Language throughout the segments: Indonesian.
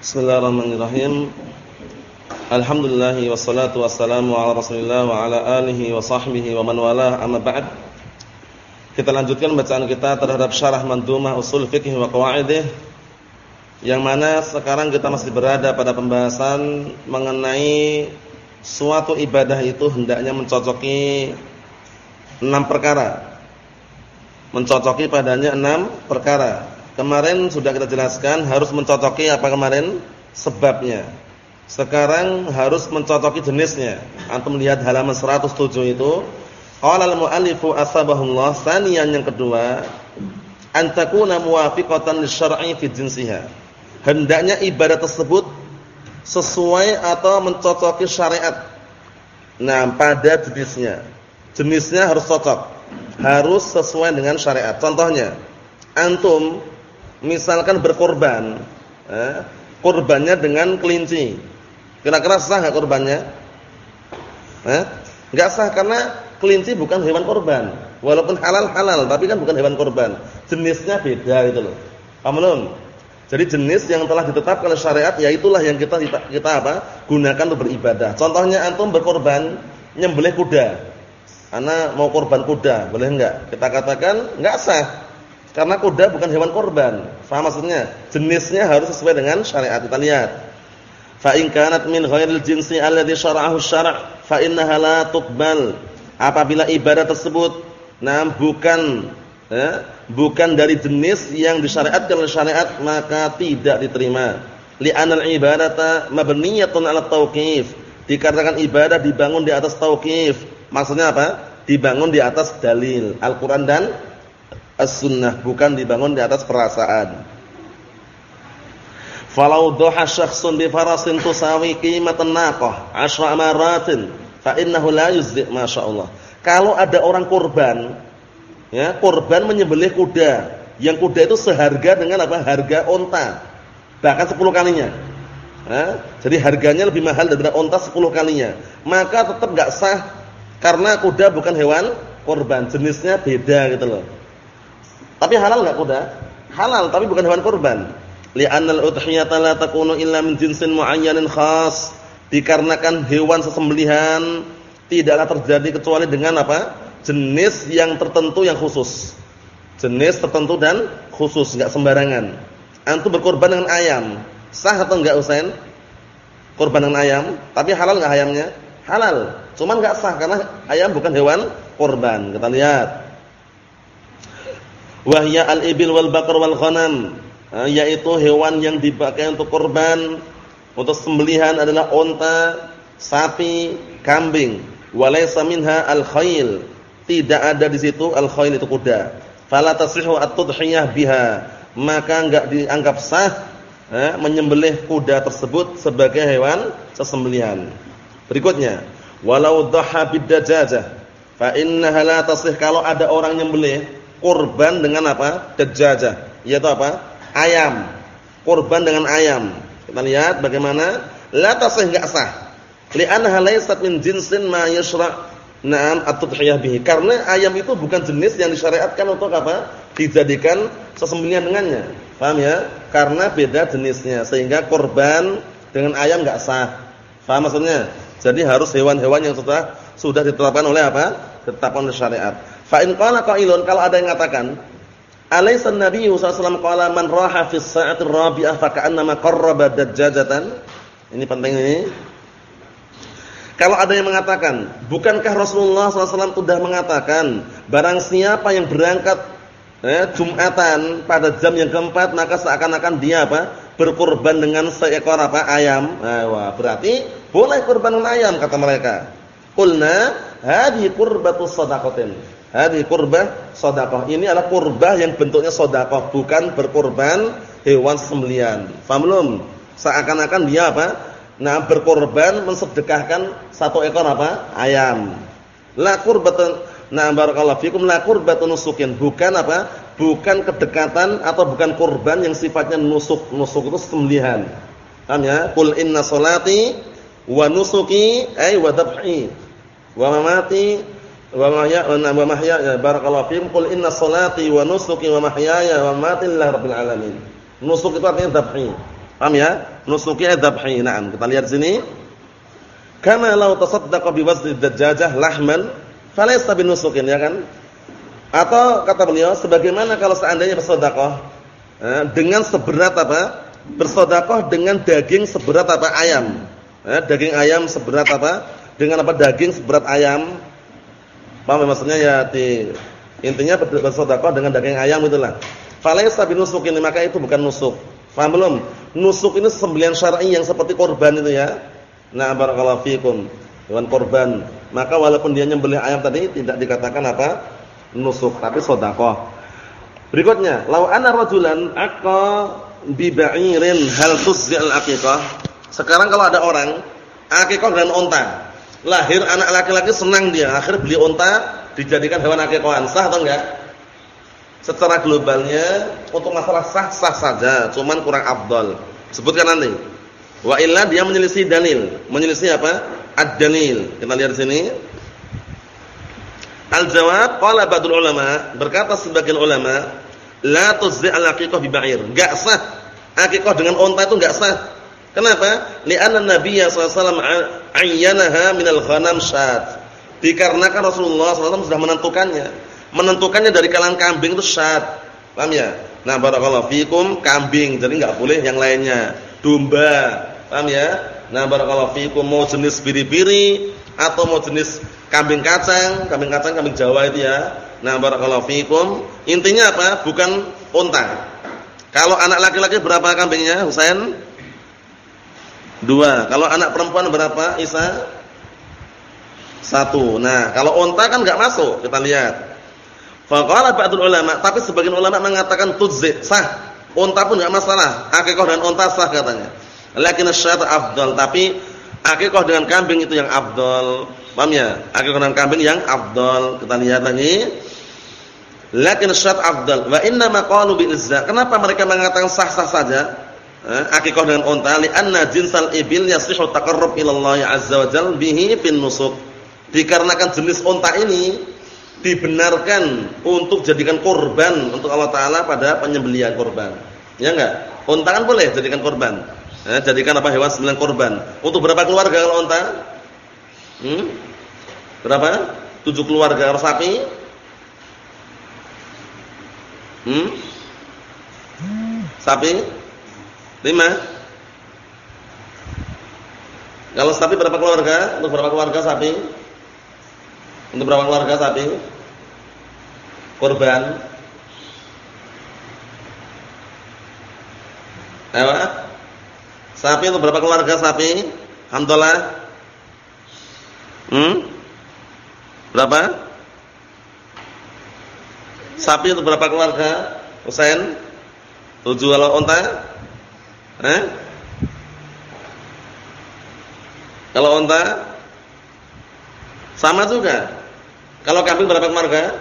Bismillahirrahmanirrahim. Alhamdulillah wassalatu wassalamu ala Rasulillah wa ala alihi wa sahbihi wa man walah amma ba'd. Kita lanjutkan bacaan kita terhadap syarah Mandhumah Usul Fiqh wa Qawaidih yang mana sekarang kita masih berada pada pembahasan mengenai suatu ibadah itu hendaknya mencocoki enam perkara. Mencocoki padanya enam perkara. Kemarin sudah kita jelaskan harus mencocoki apa kemarin? Sebabnya. Sekarang harus mencocoki jenisnya. Antum melihat halaman 107 itu. Qala al-mu'allifu asbahullah saniyan yang kedua, an takuna muwafiqatan lisyar'i fi jinsiha. Hendaknya ibadah tersebut sesuai atau mencocoki syariat. Nah, pada jenisnya. Jenisnya harus cocok. Harus sesuai dengan syariat. Contohnya, antum misalkan berkorban, eh, korbannya dengan kelinci Kira-kira sah nggak korbannya? Eh? Nggak sah karena kelinci bukan hewan korban. Walaupun halal halal, tapi kan bukan hewan korban. Jenisnya beda gitu loh. Belum? Jadi jenis yang telah ditetapkan oleh syariat ya itulah yang kita kita apa? gunakan untuk beribadah. Contohnya antum berkorban nyembelih kuda. Ana mau korban kuda, boleh enggak? Kita katakan enggak sah. Karena kuda bukan hewan korban. Faham maksudnya? Jenisnya harus sesuai dengan syariat. Kita lihat. Fa in kanat min ghairil jinsi alladhi syara'ahu syara' fa innaha la. Apabila ibadah tersebut nah bukan ya, bukan dari jenis yang disyariatkan oleh syariat maka tidak diterima. Li'anal ibadata mabniyatun 'ala tauqif. Dikarenakan ibadah dibangun di atas tauqif. Maksudnya apa? Dibangun di atas dalil Al-Qur'an dan As-Sunnah, bukan dibangun di atas perasaan. Falau dhaha syakhsun bi farasin tusawi qimatan naqah 10 maratin fa innahu la yuzdi masyaallah. Kalau ada orang korban ya, korban menyembelih kuda, yang kuda itu seharga dengan apa? Harga onta. Bahkan 10 kalinya. Ya, jadi harganya lebih mahal daripada onta 10 kalinya. Maka tetap enggak sah karena kuda bukan hewan korban, jenisnya beda gitu loh. Tapi halal enggak kuda? Halal, tapi bukan hewan korban li'annal udhiyata la takunu illa min jinsin muayyanin khas. Dikarenakan hewan sesembelihan tidaklah terjadi kecuali dengan apa? Jenis yang tertentu yang khusus. Jenis tertentu dan khusus enggak sembarangan. Antum berkorban dengan ayam. Sah atau enggak Usain? Korban dengan ayam tapi halal enggak ayamnya? Halal cuman enggak sah karena ayam bukan hewan korban kita lihat wahya al-ibil wal baqar wal ghanam Eh, yaitu hewan yang dipakai untuk korban untuk sembelihan adalah onta, sapi, kambing. Walaysa minha al-khayl. Tidak ada di situ al-khayl itu kuda. Fala tasrihu at-tudhiyah biha. Maka enggak dianggap sah menyembelih kuda tersebut sebagai hewan sesembelihan. Berikutnya, walau dhaha fa innaha la tasih kalau ada orang nyembelih kurban dengan apa? Dajajah. Yaitu apa? ayam, kurban dengan ayam. Kita lihat bagaimana la tasih enggak sah. Li'annaha laysat min jinsin ma yashra' na'am at-tudhiyah bihi. Karena ayam itu bukan jenis yang disyariatkan untuk apa? Dijadikan sesembelihan dengannya. Paham ya? Karena beda jenisnya sehingga kurban dengan ayam enggak sah. Paham maksudnya? Jadi harus hewan-hewan yang sudah sudah ditetapkan oleh apa? Ditetapkan oleh syariat. Fa in qala qailun kalau ada yang mengatakan Alaysa Nabi sallallahu qala man raha fi sa'ati rabi'ah fa ka'annama qarraba dajjajatan? Ini penting ini. Kalau ada yang mengatakan, bukankah Rasulullah SAW sudah mengatakan, barang siapa yang berangkat eh, Jumatan pada jam yang keempat, maka seakan-akan dia apa? Berkorban dengan seekor apa? Ayam. Nah, wah, berarti boleh korban dengan ayam kata mereka. Qulna hadhi qurbatus sadaqatin. Hadhi qurbah sedekah. Ini adalah qurbah yang bentuknya sedekah, bukan berkorban hewan sembelian. Paham belum? Seakan-akan dia apa? Nah, berkorban mensedekahkan satu ekor apa? Ayam. La qurbatun Nah, barakallahu fikum la qurbatun nusukin, bukan apa? Bukan kedekatan atau bukan kurban yang sifatnya nusuk. Nusuk itu sembelihan. Paham ya? Qul inna salati wa nusuki ay wa dhabhi wa mamati wa mahya wa mahya ya barakallahu fiikum qul inna salati wa nusuki wa mahyaya wa mamati lillahi rabbil alamin. Nusuk itu artinya dhabhi. Paham ya? Nusuki dzabhi. Naam, kita lihat sini. Kama law tasaddaqa bi wazni dajjajah lahman falaysa binusukin ya kan? Atau kata beliau sebagaimana kalau seandainya bersedekah eh, dengan seberat apa? Bersedekah dengan daging seberat apa? Ayam. Eh, daging ayam seberat apa? Dengan apa? Daging seberat ayam. Paham ya? maksudnya ya di intinya bersedekah dengan daging ayam itulah. Falaysa binusukin maka itu bukan nusuk. Paham belum? Nusuk ini sembelian syar'i yang seperti korban itu ya. Nah, barakallahu fikum. Hewan korban. Maka walaupun dia nyembelih ayam tadi tidak dikatakan apa? nusuk tapi sedekah. Berikutnya, law ana rajulan aqa bi ba'irin hal tuzil aqiqah. Sekarang kalau ada orang akikah dan unta. Lahir anak laki-laki senang dia, akhir beli unta dijadikan hewan akikahan. Sah atau enggak? Secara globalnya untuk masalah sah sah saja, cuman kurang afdal. Sebutkan nanti. Wa illa dia menyelisih dalil. Menyelisih apa? Ad-dalil. Kita lihat di sini. Al-jawab qala ba'dul ulama, berkata sebagian ulama, la tuzzi al-aqiqah bi ba'ir. Enggak sah. Aqiqah dengan unta itu enggak sah. Kenapa? Li'anna Nabiya sallallahu alaihi wasallam ayyanaha minal ghanam syat. Dikarenakan Rasulullah SAW sudah menentukannya. Menentukannya dari kalangan kambing itu syat. Paham ya? Nah, barakallahu fikum kambing, jadi enggak boleh yang lainnya. Domba. Paham ya? Nah, barakallahu fikum mau jenis biri-biri atau mau jenis kambing kacang, kambing kacang kambing Jawa itu ya. Nah, barakallahu fikum. Intinya apa? Bukan unta. Kalau anak laki-laki berapa kambingnya, Husain? Dua. Kalau anak perempuan berapa, Isa? Satu. Nah, kalau unta kan enggak masuk. Kita lihat. Faqala ba'dul ulama, tapi sebagian ulama mengatakan tuzzi, sah. Unta pun enggak masalah. Akikah dan unta sah katanya. Lakin syat afdal, tapi akikah dengan kambing itu yang afdal. Paham ya? Akikah dengan kambing yang afdal. Kita lihat lagi. Lakin syarat afdal wa inna ma qalu bil izza. Kenapa mereka mengatakan sah-sah saja? Eh, akikah dengan unta li'anna jinsal ibil yasihu taqarrub ila Allah azza wa jalla bihi bin nusuk. Dikarenakan jenis unta ini dibenarkan untuk jadikan korban untuk Allah taala pada penyembelihan korban. Ya enggak? Unta kan boleh jadikan korban. Eh, jadikan apa hewan sembilan korban. Untuk berapa keluarga kalau unta? Hmm? Berapa? Tujuh keluarga kalau sapi? Hmm? Sapi? Lima? Kalau sapi berapa keluarga? Untuk berapa keluarga sapi? Untuk berapa keluarga sapi? Korban? Ayo. Sapi untuk berapa keluarga sapi? Alhamdulillah. Hmm? Berapa? Sapi untuk berapa keluarga? Husain? Tujuh kalau unta? Eh? Kalau unta? Sama juga. Kalau kambing berapa keluarga?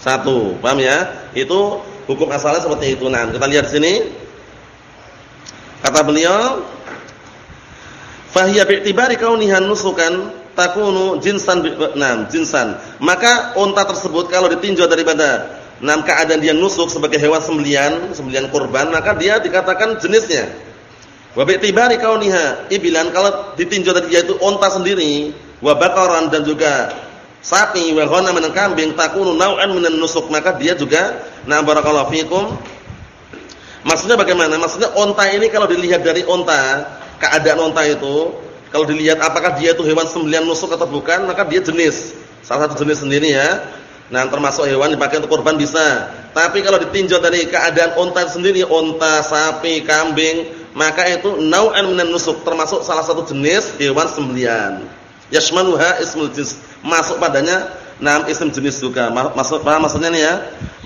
Satu. Paham ya? Itu hukum asalnya seperti itu. Nah, kita lihat sini. Kata beliau, Fahiyya bi'tibari kaunihan nusukan takunu jinsan nam jinsan. Maka unta tersebut kalau ditinjau daripada nam keadaan dia nusuk sebagai hewan sembelian, sembelian kurban, maka dia dikatakan jenisnya. Wa bi'tibari kauniha ibilan kalau ditinjau dari dia itu unta sendiri, wa baqaran dan juga sapi wa ghanam dan kambing takunu nau'an minan nusuk, maka dia juga na barakallahu fikum. Maksudnya bagaimana? Maksudnya unta ini kalau dilihat dari unta keadaan onta itu, kalau dilihat apakah dia itu hewan sembelian nusuk atau bukan, maka dia jenis. Salah satu jenis sendiri ya. Nah, termasuk hewan dipakai untuk korban bisa. Tapi kalau ditinjau dari keadaan onta sendiri, onta, sapi, kambing, maka itu nau'an minan termasuk salah satu jenis hewan sembelian. Yashmaluha ismul jins. Masuk padanya nam isim jenis juga. Maksud apa maksudnya nih ya?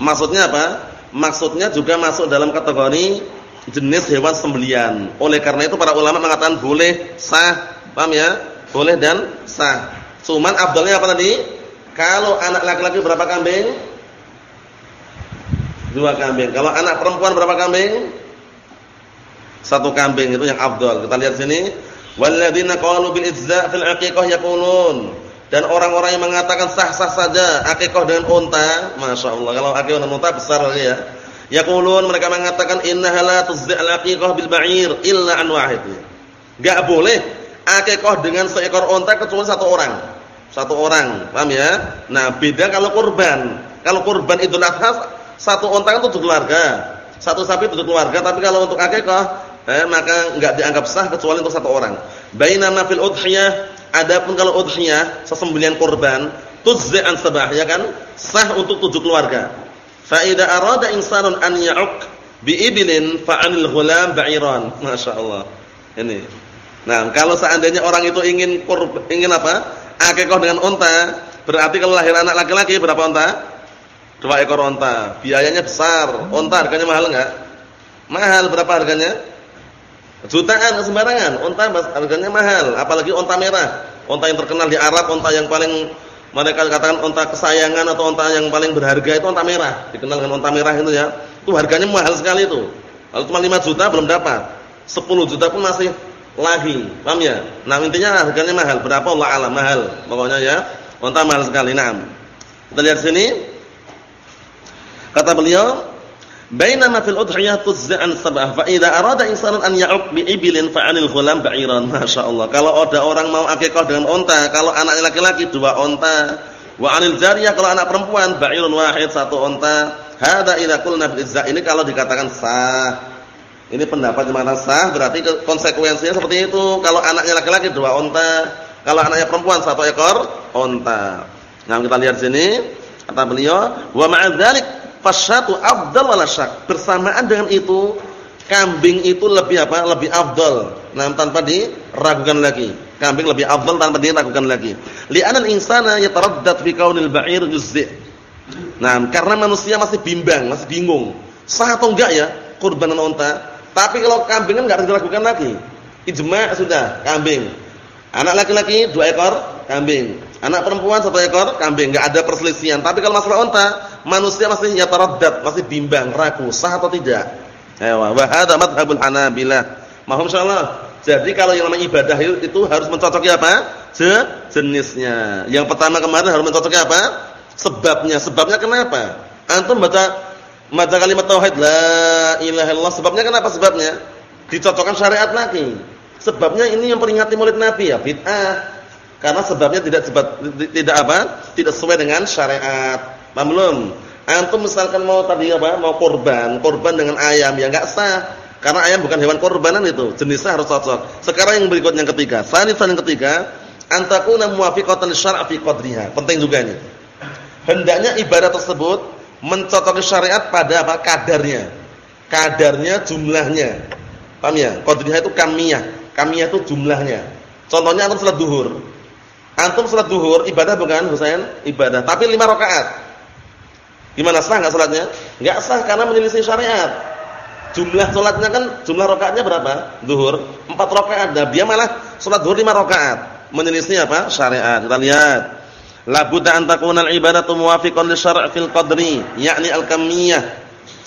Maksudnya apa? Maksudnya juga masuk dalam kategori jenis hewan sembelian. Oleh karena itu para ulama mengatakan boleh sah, paham ya? Boleh dan sah. Cuman abdalnya apa tadi? Kalau anak laki-laki berapa kambing? Dua kambing. Kalau anak perempuan berapa kambing? Satu kambing itu yang abdal. Kita lihat sini. Walladzina qalu bil ijza' fil aqiqah yaqulun. Dan orang-orang yang mengatakan sah-sah saja akikah dengan unta, Masya Allah. Kalau akikah dengan unta besar lagi ya Yaqulun mereka mengatakan innaha la tuzzi'al aqiqah bil ba'ir illa an wahid. Enggak boleh akikah dengan seekor unta kecuali satu orang. Satu orang, paham ya? Nah, beda kalau kurban. Kalau kurban Idul Adha satu unta kan tujuh keluarga. Satu sapi tujuh keluarga, tapi kalau untuk akikah eh, maka enggak dianggap sah kecuali untuk satu orang. Bainama fil udhiyah, adapun kalau udhiyah sesembelian kurban, tuzzi'an sabah ya kan? Sah untuk tujuh keluarga. Fa idza arada insanun an ya'uk bi ibilin fa 'anil ghulam ba'iran. Masyaallah. Ini Nah, kalau seandainya orang itu ingin kur, ingin apa? Akikah dengan unta, berarti kalau lahir anak laki-laki berapa unta? Dua ekor unta. Biayanya besar. Unta harganya mahal enggak? Mahal berapa harganya? Jutaan sembarangan. Unta harganya mahal, apalagi unta merah. Unta yang terkenal di Arab, unta yang paling mereka katakan unta kesayangan atau unta yang paling berharga itu unta merah. Dikenal dengan unta merah itu ya. Itu harganya mahal sekali itu. Kalau cuma 5 juta belum dapat. 10 juta pun masih lagi. Paham ya? Nah, intinya harganya mahal. Berapa Allah alam mahal. Pokoknya ya, unta mahal sekali. Nah. Kita lihat sini. Kata beliau, "Bainama fil udhiyah tuz'an sab'ah fa idza arada insanun an ya'uq bi ibilin fa 'anil ghulam ba'iran." Masyaallah. Kalau ada orang mau akikah dengan unta, kalau anaknya laki-laki dua unta, wa 'anil jariyah kalau anak perempuan ba'irun wahid satu unta. Hada idza qulna bil Ini kalau dikatakan sah. Ini pendapat mengatakan sah berarti konsekuensinya seperti itu. Kalau anaknya laki-laki dua onta, kalau anaknya perempuan satu ekor onta. Nah, kita lihat sini kata beliau, "Wa ma'adzalik fasyatu afdal wala syak." Bersamaan dengan itu, kambing itu lebih apa? Lebih afdal. Nah, tanpa diragukan lagi. Kambing lebih afdal tanpa diragukan lagi. Li'anal insana yataraddad fi kaunil ba'ir juz'i. Nah, karena manusia masih bimbang, masih bingung. Sah atau enggak ya kurbanan onta? Tapi kalau kambing kan enggak dilakukan lagi. Ijma' sudah, kambing. Anak laki-laki dua ekor kambing. Anak perempuan satu ekor kambing, enggak ada perselisihan. Tapi kalau masalah unta, manusia masih yataraddad, masih bimbang, ragu, sah atau tidak. Ayo, wa hadza madhhabul Hanabilah. Mohon insyaallah. Jadi kalau yang namanya ibadah itu harus mencocoki apa? jenisnya. Yang pertama kemarin harus mencocoki apa? Sebabnya. Sebabnya kenapa? Antum baca Baca kalimat tauhid la ilaha illallah sebabnya kenapa sebabnya? Dicocokkan syariat lagi. Sebabnya ini yang peringati Maulid Nabi ya bid'ah. Karena sebabnya tidak sebab tidak apa? Tidak sesuai dengan syariat. Paham belum? Antum misalkan mau tadi apa? Mau korban, korban dengan ayam ya enggak sah. Karena ayam bukan hewan korbanan itu, jenisnya harus cocok. Sekarang yang berikutnya yang ketiga, sanisan yang ketiga, antakuna muwafiqatan syara' fi qadriha. Penting juga ini. Hendaknya ibadah tersebut mencocoki syariat pada apa? kadarnya. Kadarnya, jumlahnya. Paham ya? Qadriyah itu kamiyah. Kamiyah itu jumlahnya. Contohnya antum salat duhur. Antum salat duhur ibadah bukan Husain? Ibadah, tapi 5 rakaat. Gimana sah enggak salatnya? Enggak sah karena menyelisih syariat. Jumlah salatnya kan jumlah rakaatnya berapa? Duhur 4 rakaat. Nah, dia malah salat duhur 5 rakaat. Menyelisih apa? Syariat. Kita lihat. La budda an takuna al-ibadatu muwafiqan li syara' fil qadri, yakni al-kamiyah.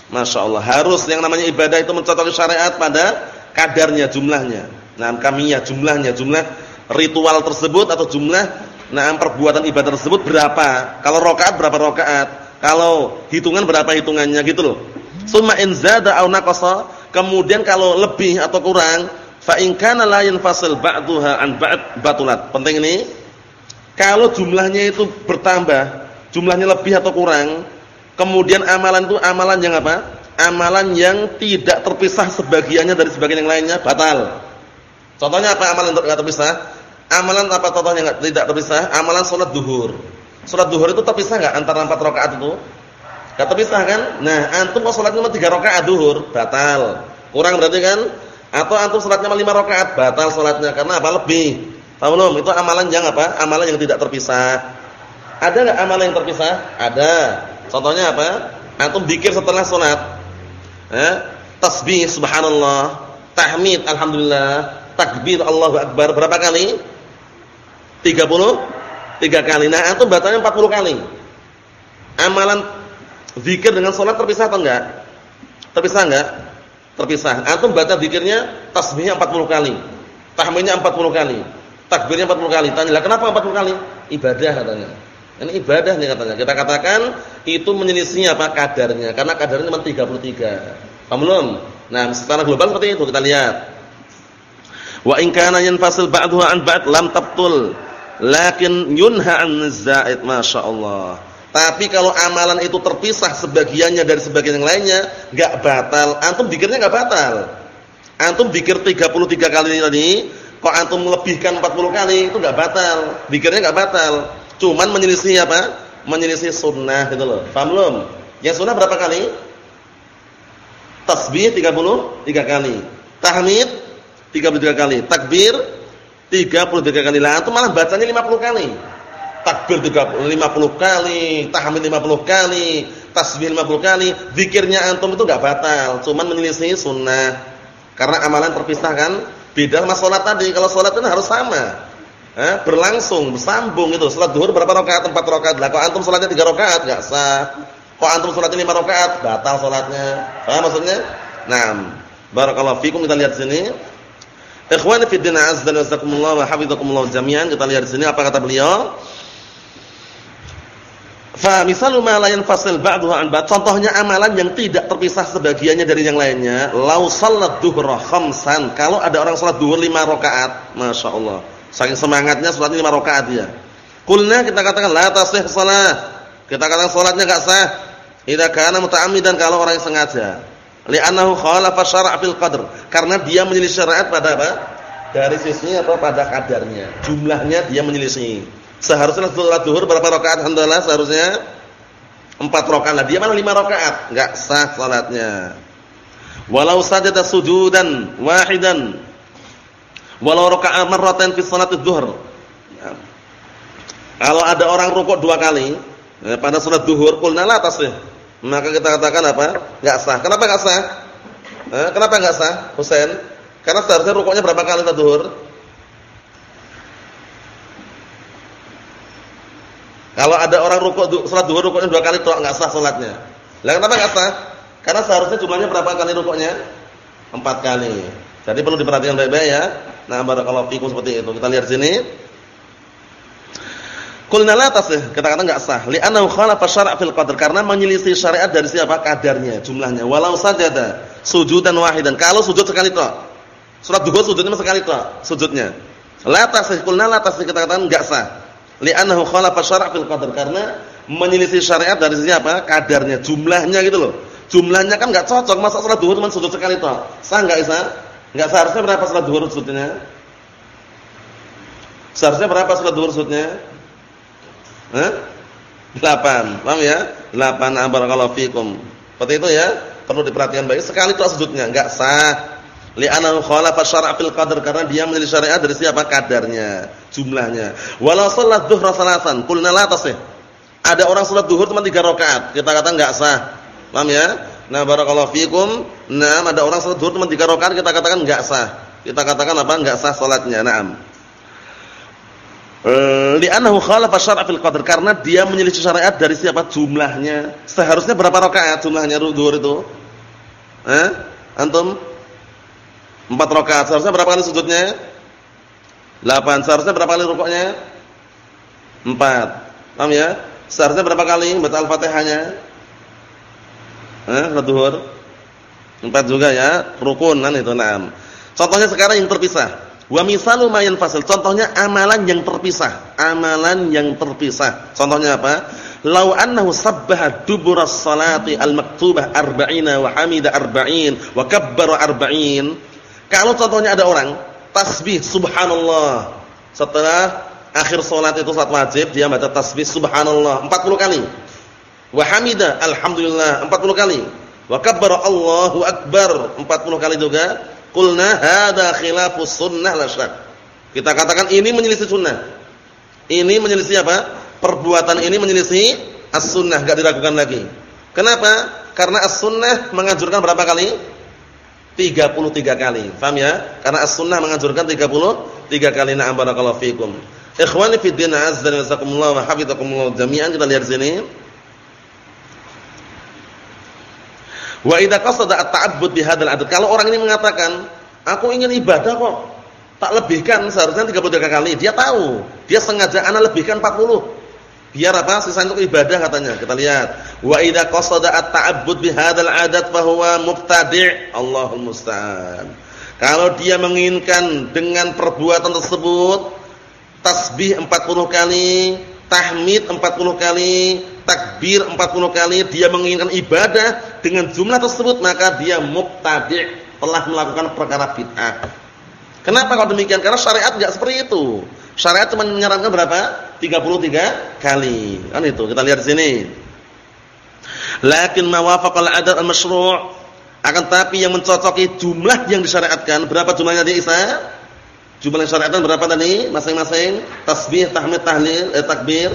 Masyaallah, harus yang namanya ibadah itu mencocoki syariat pada kadarnya, jumlahnya. Nah, kamiyah jumlahnya, jumlah ritual tersebut atau jumlah nah perbuatan ibadah tersebut berapa? Kalau rakaat berapa rakaat? Kalau hitungan berapa hitungannya gitu loh. Summa in zada aw naqasa, kemudian kalau lebih atau kurang, fa in kana la yanfasil ba'daha an ba'd batulat. Penting ini kalau jumlahnya itu bertambah, jumlahnya lebih atau kurang, kemudian amalan itu amalan yang apa? Amalan yang tidak terpisah sebagiannya dari sebagian yang lainnya batal. Contohnya apa amalan yang tidak terpisah? Amalan apa contohnya enggak tidak terpisah? Amalan salat duhur. Salat duhur itu terpisah enggak antara empat rakaat itu? Enggak terpisah kan? Nah, antum mau salatnya cuma 3 rakaat duhur, batal. Kurang berarti kan? Atau antum salatnya 5 rakaat, batal salatnya karena apa? Lebih. Tahu belum? Itu amalan yang apa? Amalan yang tidak terpisah. Ada enggak amalan yang terpisah? Ada. Contohnya apa? Antum zikir setelah salat. Eh? Tasbih subhanallah, tahmid alhamdulillah, takbir Allahu akbar berapa kali? 30 tiga kali. Nah, antum bacanya 40 kali. Amalan zikir dengan salat terpisah atau enggak? Terpisah enggak? Terpisah. Antum baca zikirnya tasbihnya 40 kali. Tahmidnya 40 kali. Takbirnya 40 kali. Tanya, "Lah kenapa 40 kali?" Ibadah katanya. Ini ibadah nih katanya. Kita katakan itu menyelisih apa kadarnya karena kadarnya cuma 33. Paham belum? Nah, secara global seperti itu kita lihat. Wa in kana yanfasil ba'dahu an ba'd lam tabtul. Lakin yunha an zaid masyaallah. Tapi kalau amalan itu terpisah sebagiannya dari sebagian yang lainnya, enggak batal. Antum pikirnya enggak batal. Antum pikir 33 kali tadi, kok antum melebihkan 40 kali itu enggak batal. Pikirnya enggak batal. Cuman menyelisih apa? Menyelisih sunnah gitu loh. Paham belum? Yang sunnah berapa kali? Tasbih 33 kali. Tahmid 33 kali. Takbir 33 kali. Lah antum malah bacanya 50 kali. Takbir 50 kali, tahmid 50 kali, tasbih 50 kali. Zikirnya antum itu enggak batal, cuman menyelisih sunnah. Karena amalan terpisah kan? Beda sama salat tadi. Kalau salat itu harus sama. Eh, berlangsung, bersambung itu. Salat zuhur berapa rakaat? 4 rakaat. Lah kok antum salatnya 3 rakaat enggak sah. Kok antum salatnya 5 rakaat? Batal salatnya. Paham maksudnya? Naam. Barakallahu fikum kita lihat sini. Ikhwani fi din azza wa jazakumullah wa jami'an. Kita lihat sini apa kata beliau? Fa misalu ma la yanfasil ba'dahu an ba'd. Contohnya amalan yang tidak terpisah sebagiannya dari yang lainnya. Lau salat dhuhra khamsan. Kalau ada orang salat zuhur 5 rakaat, masyaallah. Saking semangatnya salatnya 5 rakaat ya. Qulna kita katakan la tasih shalah. Kita katakan salatnya enggak sah. Idza kana muta'ammidan kalau orang yang sengaja li'annahu khalafa syara' fil qadr karena dia menyelisih syariat pada apa dari sisi apa pada kadarnya jumlahnya dia menyelisih seharusnya salat zuhur berapa rakaat alhamdulillah seharusnya 4 rakaat lah dia mana 5 rakaat enggak sah salatnya walau sajada sujudan wahidan walau rakaat marratan fi salatidz zuhur ya. kalau ada orang rukuk dua kali ya, pada salat zuhur qulna la tasih maka kita katakan apa? Enggak sah. Kenapa enggak sah? Eh, kenapa enggak sah, Husain? Karena seharusnya rukuknya berapa kali salat zuhur? Kalau ada orang rukuk salat zuhur rukuknya dua kali toh enggak sah salatnya. Lah kenapa enggak sah? Karena seharusnya jumlahnya berapa kali rukuknya? Empat kali. Jadi perlu diperhatikan baik-baik ya. Nah, barakallahu fikum seperti itu. Kita lihat sini. Qulna la tasih, kita kata enggak sah. Li'annahu khalafa syara' fil qadar karena menyelisih syariat dari siapa? Kadarnya, jumlahnya. Walau sajada sujudan wahidan. Kalau sujud sekali tok. Surat duha sujudnya sekali tok, sujudnya. La tasih, qulna la tasih, kita katakan enggak sah. Li'annahu khalafa syara' fil qadar karena menyelisih syariat dari siapa? Kadarnya, jumlahnya gitu loh. Jumlahnya kan enggak cocok, masa salat duha cuma sujud sekali tok. Sah enggak Isa? Enggak seharusnya berapa salat duha sujudnya? Seharusnya berapa salat duha sujudnya? Hah? 8. Paham ya? 8 barakallahu fikum. Seperti itu ya. Perlu diperhatikan baik. Sekali itu sujudnya enggak sah. Li'annahu khalafa syara' fil qadar karena dia menjadi syariat dari siapa kadarnya, jumlahnya. Walau salat dhuhra salasan, qulna la tasih. Ada orang salat zuhur cuma 3 rakaat, kita kata enggak sah. Paham ya? Nah, barakallahu fikum. Nah, ada orang salat zuhur cuma 3 rakaat, kita katakan enggak sah. Kita katakan apa? Enggak sah salatnya. Naam. Li'annahu khalafa syar'a fil qadar karena dia menyelisih syariat dari siapa jumlahnya. Seharusnya berapa rakaat jumlahnya zuhur itu? Eh? Antum? 4 rakaat. Seharusnya berapa kali sujudnya? 8. Seharusnya berapa kali rukuknya? 4. Paham ya? Seharusnya berapa kali baca Al-Fatihahnya? Eh, zuhur? 4 juga ya. Rukun kan itu, enam. Contohnya sekarang yang terpisah. Wa misalu ma yanfasil. Contohnya amalan yang terpisah, amalan yang terpisah. Contohnya apa? Lau annahu sabbaha dubura salati al-maktubah arba'ina wa hamida arba'in wa kabbara arba'in. Kalau contohnya ada orang tasbih subhanallah setelah akhir salat itu salat wajib dia baca tasbih subhanallah 40 kali. Wa hamida alhamdulillah 40 kali. Wa kabbara Allahu akbar 40 kali juga Qulna hadza khilafus sunnah la syak. Kita katakan ini menyelisih sunnah. Ini menyelisih apa? Perbuatan ini menyelisih as-sunnah, enggak diragukan lagi. Kenapa? Karena as-sunnah menganjurkan berapa kali? 33 kali. Paham ya? Karena as-sunnah menganjurkan 33 kali. Na'am barakallahu fikum. Ikhwani fi din azza wa jazakumullah wa hafizakumullah jami'an kita lihat sini. Wa idza qasada at-ta'abbud bihadzal adad. Kalau orang ini mengatakan, aku ingin ibadah kok, tak lebihkan seharusnya 33 kali. Dia tahu, dia sengaja ana lebihkan 40. Biar apa? Sisa untuk ibadah katanya. Kita lihat. Wa idza qasada at-ta'abbud bi hadzal 'adat fa huwa mubtadi'. Allahul musta'an. Kalau dia menginginkan dengan perbuatan tersebut tasbih 40 kali, tahmid 40 kali, takbir 40 kali, dia menginginkan ibadah dengan jumlah tersebut maka dia mubtadi', telah melakukan perkara bid'ah. Kenapa kalau demikian? Karena syariat enggak seperti itu. Syariat cuma menyarankan berapa? 33 kali. Kan itu. Kita lihat di sini. Lakin mawafaqal adad al-masyru' akan tapi yang mencocoki jumlah yang disyariatkan, berapa jumlahnya di Isa? Jumlah yang syariatkan berapa tadi? Masing-masing tasbih, tahmid, tahlil, eh, takbir.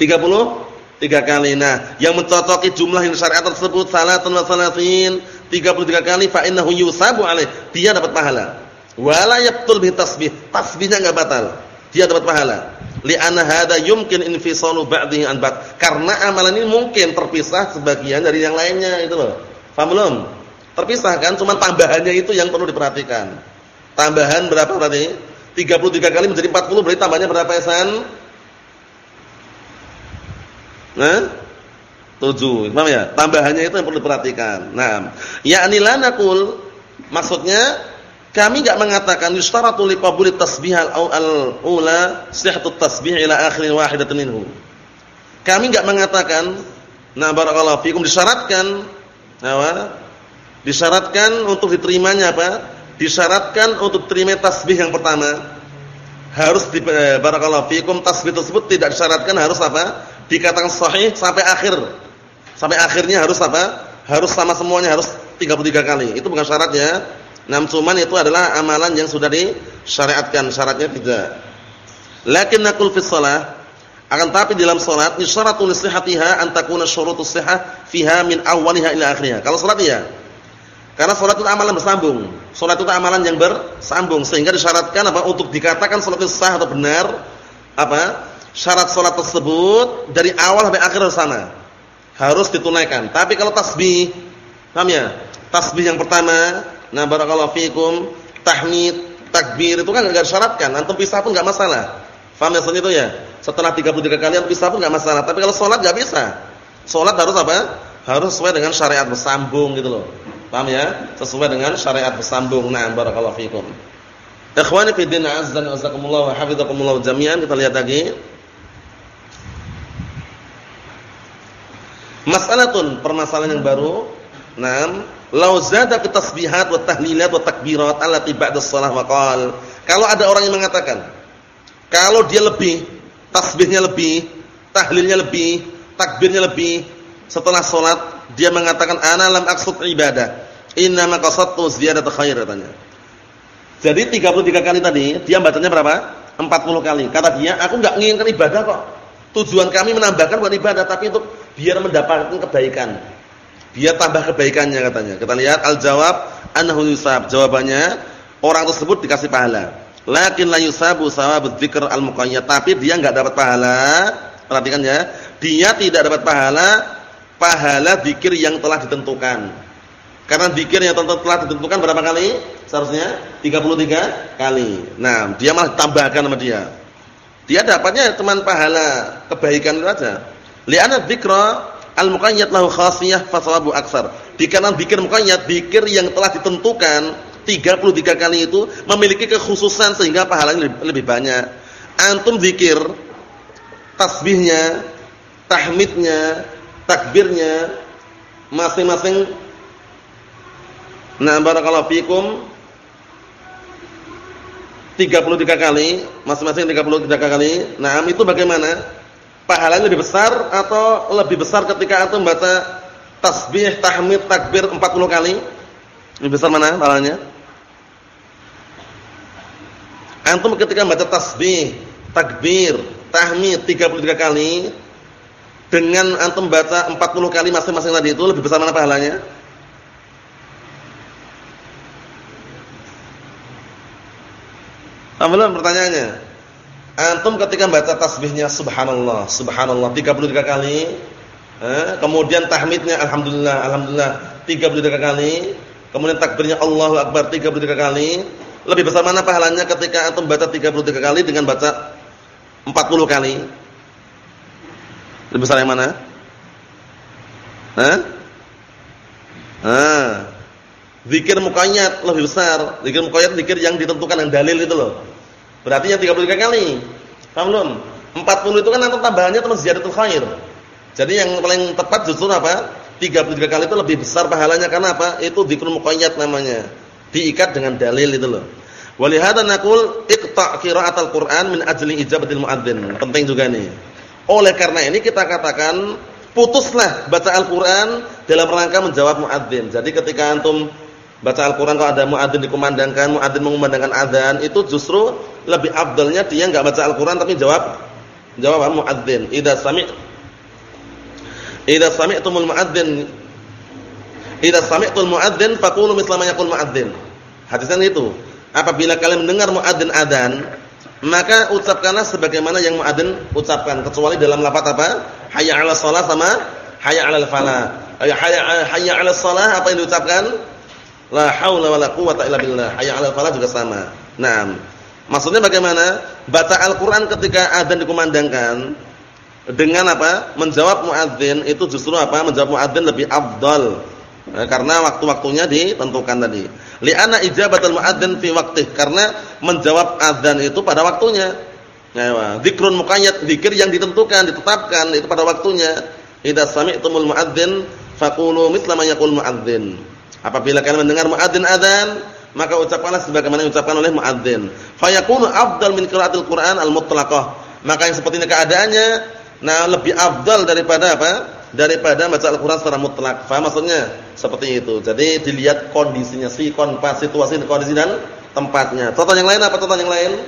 30 tiga kali. Nah, yang mencocoki jumlah yang syariat tersebut salatun wa salatin 33 kali fa innahu yusabu alaih. Dia dapat pahala. Wala yabtul bi tasbih. Tasbihnya enggak batal. Dia dapat pahala. Li'anna hadza yumkin infisalu ba'dihi an ba'd. Karena amalan ini mungkin terpisah sebagian dari yang lainnya itu loh. Paham belum? Terpisah kan, cuma tambahannya itu yang perlu diperhatikan. Tambahan berapa tadi? 33 kali menjadi 40 berarti tambahnya berapa San? Nah, 7. Paham ya? Tambahannya itu yang perlu diperhatikan. Nah, ya'ni la naqul maksudnya kami enggak mengatakan yustaratu liqabuli tasbih al-ula sihhatut tasbih ila akhir wahidatin minhu. Kami enggak mengatakan nah barakallahu fikum disyaratkan apa? Disyaratkan untuk diterimanya apa? Disyaratkan untuk terima tasbih yang pertama. Harus di eh, barakallahu fikum tasbih tersebut tidak disyaratkan harus apa? Dikatakan sahih sampai akhir. Sampai akhirnya harus apa? Harus sama semuanya harus 33 kali. Itu bukan syaratnya Nah, cuman itu adalah amalan yang sudah disyariatkan, syaratnya tidak. Lakin nakul fi shalah akan tapi dalam salat syaratu lisihatiha an takuna syurutus sihah fiha min awwaliha ila akhiriha. Kalau salat ya. Karena salat itu amalan bersambung. Salat itu amalan yang bersambung sehingga disyaratkan apa untuk dikatakan salat itu sah atau benar apa? Syarat salat tersebut dari awal sampai akhir sana harus ditunaikan. Tapi kalau tasbih, paham ya? Tasbih yang pertama Nah, barakallahu fikum, tahmid, takbir itu kan enggak disyaratkan. Antum pisah pun enggak masalah. Faham ya itu ya? Setelah 33 kali antum pisah pun enggak masalah. Tapi kalau salat enggak bisa. Salat harus apa? Harus sesuai dengan syariat bersambung gitu loh. Paham ya? Sesuai dengan syariat bersambung. Nah, barakallahu fikum. Ikhwani fi din azza wa jazakumullah wa hafizakumullah jami'an. Kita lihat lagi. Masalatun permasalahan yang baru. Naam, Lau zada fi tasbihat wa tahlilat wa takbirat allati ba'da shalah wa qala. Kalau ada orang yang mengatakan kalau dia lebih tasbihnya lebih, tahlilnya lebih, takbirnya lebih setelah salat dia mengatakan ana lam aqsud ibadah. Inna ma qasadtu ziyadat khair katanya. Jadi 33 kali tadi dia bacanya berapa? 40 kali. Kata dia, aku enggak menginginkan ibadah kok. Tujuan kami menambahkan bukan ibadah tapi untuk biar mendapatkan kebaikan. Dia tambah kebaikannya katanya. Kita lihat al-jawab annahu yusab. Jawabannya orang tersebut dikasih pahala. Lakin la yusabu sawabud dzikr al-muqayyad. Tapi dia enggak dapat pahala. Perhatikan ya. Dia tidak dapat pahala pahala zikir yang telah ditentukan. Karena zikir yang telah ditentukan berapa kali? Seharusnya 33 kali. Nah, dia malah tambahkan sama dia. Dia dapatnya cuma pahala kebaikan itu aja. Li'anna dzikra Al-muqayyad lahu khasiyah fasawabu aksar. Dikarenakan dzikir muqayyad, dzikir yang telah ditentukan 33 kali itu memiliki kekhususan sehingga pahalanya lebih, lebih banyak. Antum zikir tasbihnya, tahmidnya, takbirnya masing-masing Nah, barakallahu fikum 33 kali, masing-masing 33 kali. Nah, itu bagaimana? Pahalanya lebih besar atau lebih besar ketika antum baca tasbih, tahmid, takbir 40 kali? Lebih besar mana pahalanya? Antum ketika baca tasbih, takbir, tahmid 33 kali dengan antum baca 40 kali masing-masing tadi itu lebih besar mana pahalanya? Apa pertanyaannya? Antum ketika baca tasbihnya subhanallah, subhanallah 33 kali, eh, kemudian tahmidnya alhamdulillah, alhamdulillah 33 kali, kemudian takbirnya Allahu akbar 33 kali, lebih besar mana pahalanya ketika antum baca 33 kali dengan baca 40 kali. Lebih besar yang mana? Hah? Ah. Zikir muqayyad lebih besar. Zikir muqayyad zikir yang ditentukan dengan dalil itu loh. Berarti yang 33 kali. Paham belum? 40 itu kan nanti tambahannya terus ziyadatul khair. Jadi yang paling tepat justru apa? 33 kali itu lebih besar pahalanya karena apa? Itu zikir muqayyad namanya. Diikat dengan dalil itu loh. Walihada naqul iqta' qira'atul Qur'an min ajli ijabatil muadzin. Penting juga nih. Oleh karena ini kita katakan putuslah baca Al-Qur'an dalam rangka menjawab muadzin. Jadi ketika antum baca Al-Qur'an kalau ada muadzin dikumandangkan, muadzin mengumandangkan adzan, itu justru lebih afdalnya dia enggak baca Al-Qur'an tapi jawab jawab muadzin. Idza sami' Idza sami'tumul muadzin Idza sami'tul muadzin faqulu misla ma yaqul muadzin. Hadisnya itu. Apabila kalian mendengar muadzin adzan, maka ucapkanlah sebagaimana yang muadzin ucapkan kecuali dalam lafaz apa? Hayya 'alas shalah sama hayya 'alal falah. Hayya hayya 'alas apa yang diucapkan? La haula wala quwata illa billah. Hayya 'alal falah juga sama. Naam. Maksudnya bagaimana? Baca Al-Qur'an ketika adzan dikumandangkan dengan apa? Menjawab muadzin itu justru apa? Menjawab muadzin lebih afdal. Nah, karena waktu-waktunya ditentukan tadi. Li'anna ijabatul muadzin fi waqtih karena menjawab adzan itu pada waktunya. Nah, zikrun muqayyad, zikir yang ditentukan, ditetapkan itu pada waktunya. Idza sami'tumul muadzin faqulu mithla ma yaqul muadzin. Apabila kalian mendengar muadzin adzan, maka ucapkanlah sebagaimana yang diucapkan oleh muadzin. Fayakunu afdal min qiraatil Qur'an al-mutlaqah. Maka yang seperti ini keadaannya, nah lebih afdal daripada apa? daripada baca Al-Qur'an secara mutlak. Faham maksudnya? Seperti itu. Jadi dilihat kondisinya, sikon, pas situasi, kondisi dan tempatnya. Contoh yang lain apa contoh yang lain?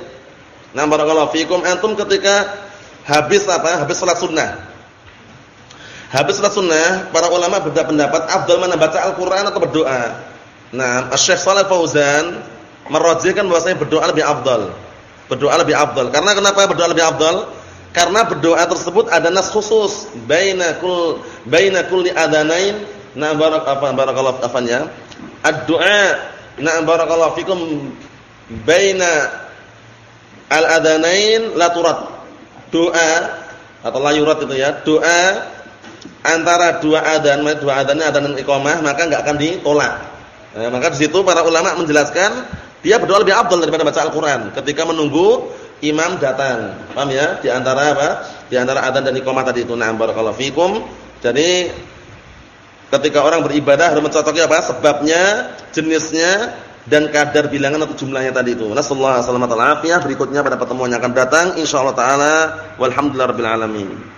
Nah, barakallahu fikum antum ketika habis apa? Habis salat sunnah. Habis salat sunnah, para ulama berbeda pendapat afdal mana baca Al-Qur'an atau berdoa. Nah, Asy-Syaikh Shalal Fauzan merajihkan bahwasanya berdoa lebih afdal. Berdoa lebih afdal. Karena kenapa berdoa lebih afdal? Karena berdoa tersebut ada nas khusus baina kul baina kulli adanain na barak apa barakallahu afanya. Ad-du'a na barakallahu fikum baina al-adanain la turat. Doa atau la yurat itu ya. Doa antara dua adzan, dua adzannya adzan dan iqamah maka enggak akan ditolak. Nah, maka di situ para ulama menjelaskan dia berdoa lebih afdal daripada baca Al-Qur'an ketika menunggu imam datang. Paham ya? Di antara apa? Di antara adzan dan iqamah tadi itu. Na'am barakallahu fikum. Jadi ketika orang beribadah harus mencocoki apa? Sebabnya, jenisnya dan kadar bilangan atau jumlahnya tadi itu. Nasallahu alaihi wasallam berikutnya pada pertemuan yang akan datang insyaallah taala walhamdulillahirabbil alamin.